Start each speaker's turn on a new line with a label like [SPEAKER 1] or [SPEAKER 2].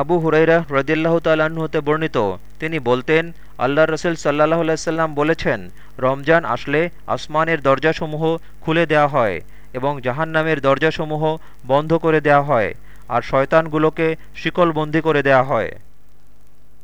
[SPEAKER 1] আবু হুরাইরা রদিল্লাহ তাল্লাহ্ন হতে বর্ণিত। তিনি বলতেন আল্লাহ রসুল সাল্লাহ আলাইসাল্লাম বলেছেন, রমজান আসলে আসমানের দরজাসমূহ খুলে দেওয়া হয় এবং জাহান্নামের দরজাসমূহ বন্ধ করে দেওয়া হয়, আর শয়তানগুলোকে শিকলবন্দি করে দেওয়া হয়।